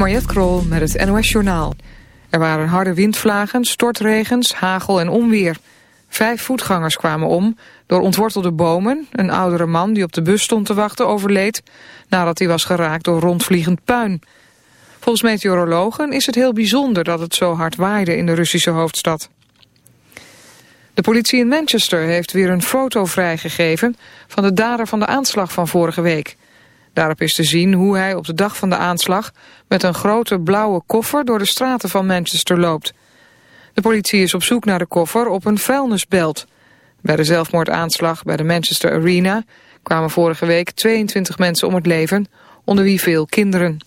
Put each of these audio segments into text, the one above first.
Mariette Krol met het NOS Journaal. Er waren harde windvlagen, stortregens, hagel en onweer. Vijf voetgangers kwamen om door ontwortelde bomen. Een oudere man die op de bus stond te wachten overleed... nadat hij was geraakt door rondvliegend puin. Volgens meteorologen is het heel bijzonder dat het zo hard waaide in de Russische hoofdstad. De politie in Manchester heeft weer een foto vrijgegeven... van de dader van de aanslag van vorige week... Daarop is te zien hoe hij op de dag van de aanslag met een grote blauwe koffer door de straten van Manchester loopt. De politie is op zoek naar de koffer op een vuilnisbelt. Bij de zelfmoordaanslag bij de Manchester Arena kwamen vorige week 22 mensen om het leven, onder wie veel kinderen.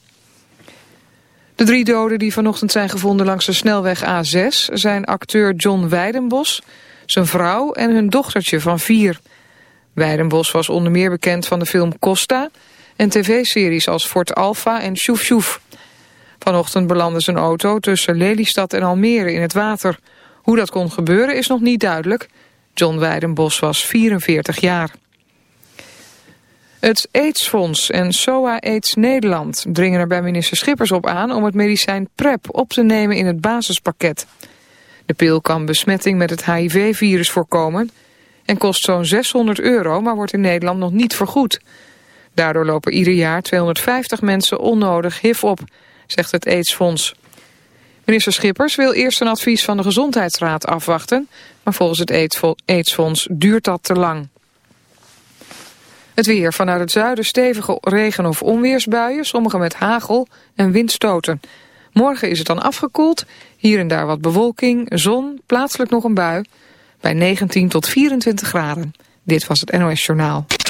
De drie doden die vanochtend zijn gevonden langs de snelweg A6 zijn acteur John Weidenbos, zijn vrouw en hun dochtertje van vier. Weidenbos was onder meer bekend van de film Costa en tv-series als Fort Alpha en Sjoef Sjoef. Vanochtend belandde zijn auto tussen Lelystad en Almere in het water. Hoe dat kon gebeuren is nog niet duidelijk. John Weidenbos was 44 jaar. Het AIDS-fonds en SOA AIDS Nederland dringen er bij minister Schippers op aan om het medicijn PrEP op te nemen in het basispakket. De pil kan besmetting met het HIV-virus voorkomen en kost zo'n 600 euro, maar wordt in Nederland nog niet vergoed. Daardoor lopen ieder jaar 250 mensen onnodig HIV op, zegt het AIDS-fonds. Minister Schippers wil eerst een advies van de Gezondheidsraad afwachten, maar volgens het AIDS-fonds duurt dat te lang. Het weer vanuit het zuiden stevige regen- of onweersbuien, sommige met hagel en windstoten. Morgen is het dan afgekoeld, hier en daar wat bewolking, zon, plaatselijk nog een bui, bij 19 tot 24 graden. Dit was het NOS Journaal.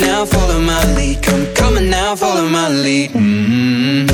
now, follow my lead Come, on now, follow my lead mm -hmm.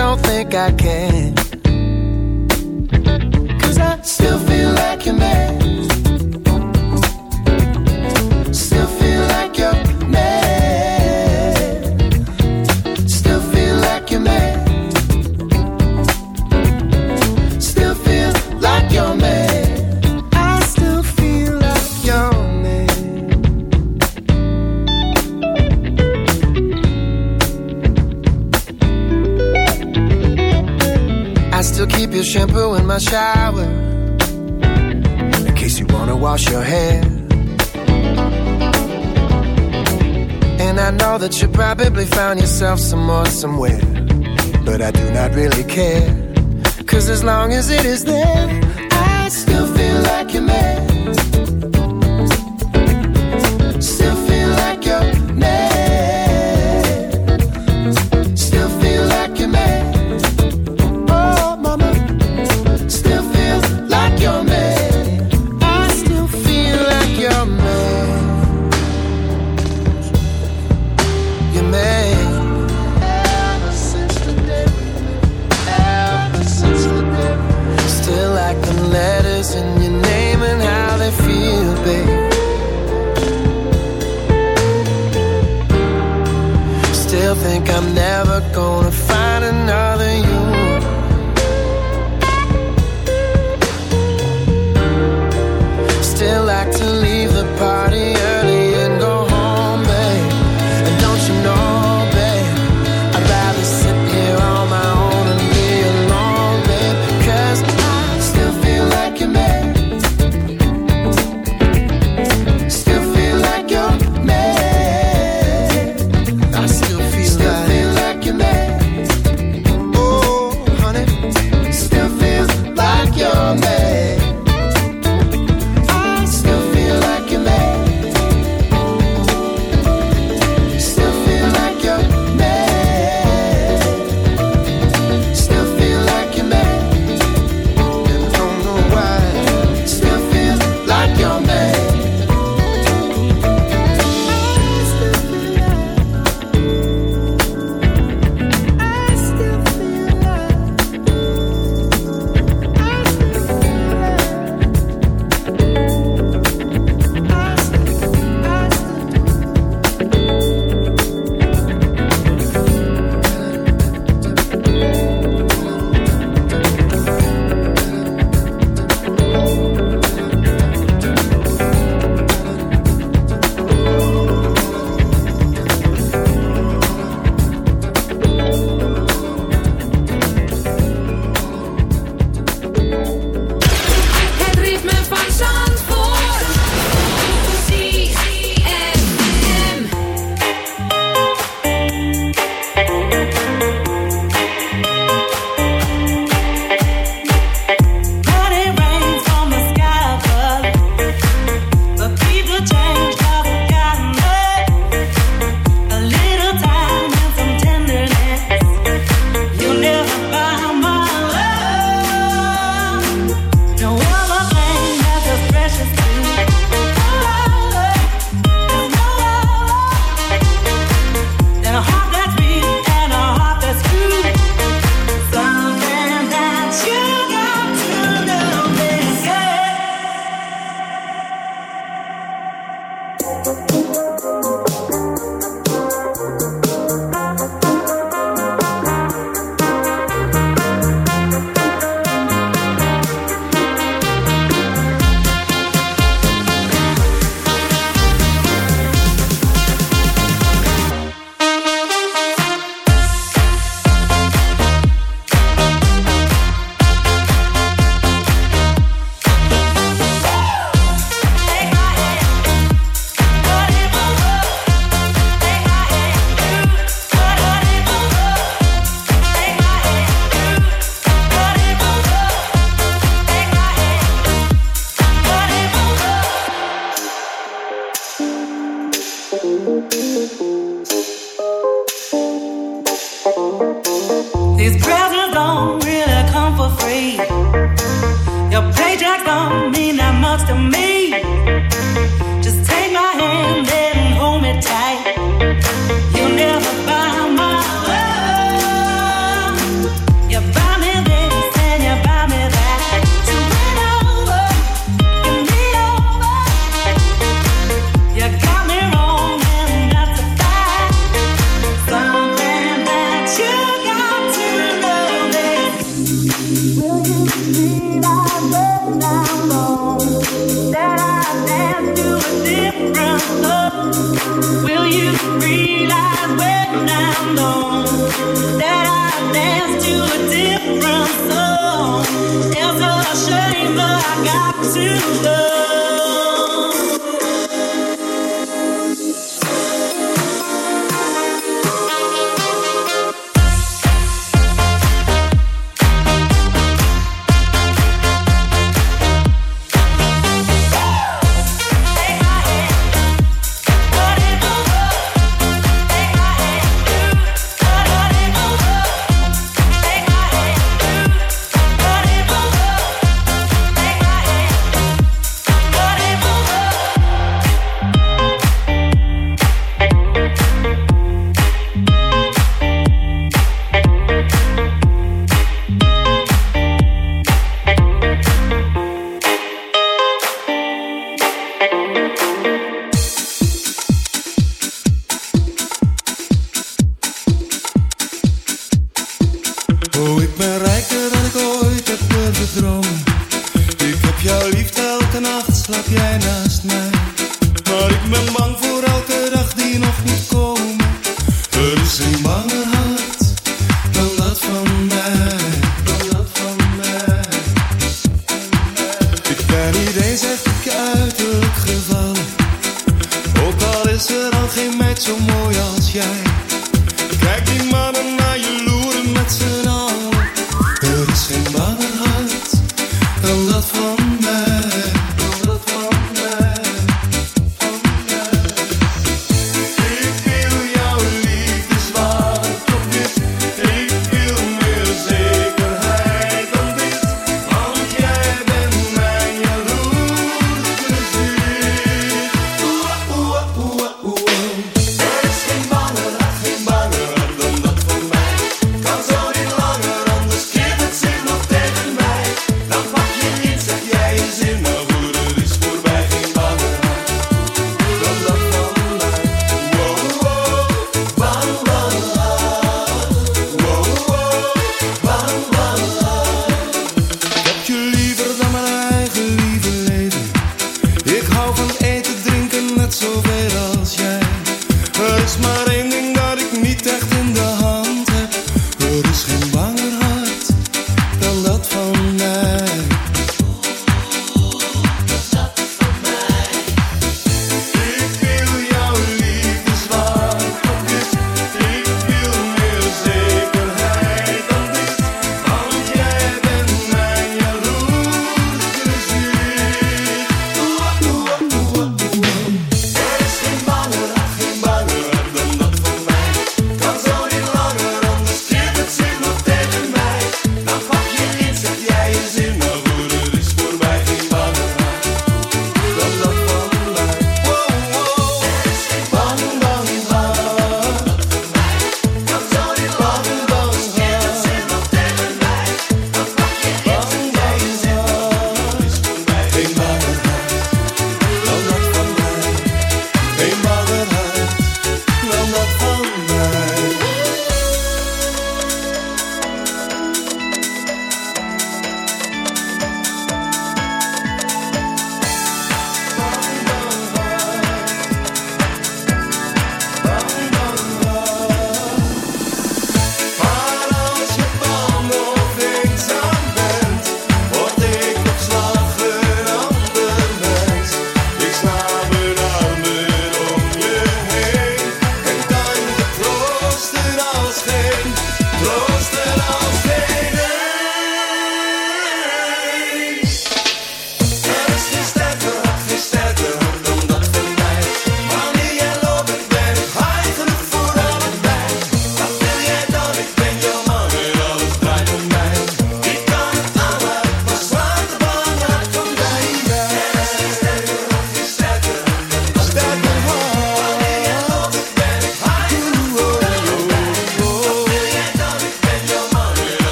don't think I can. Cause I still feel like you're mad. wash your hair. And I know that you probably found yourself some more somewhere. But I do not really care. Cause as long as it is there, I still feel like you're mad.